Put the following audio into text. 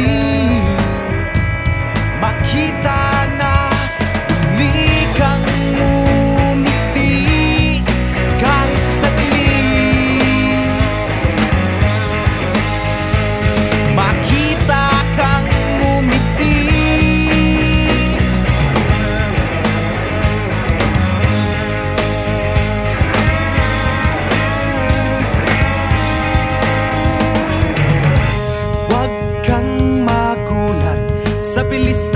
bang pagmamadali bilis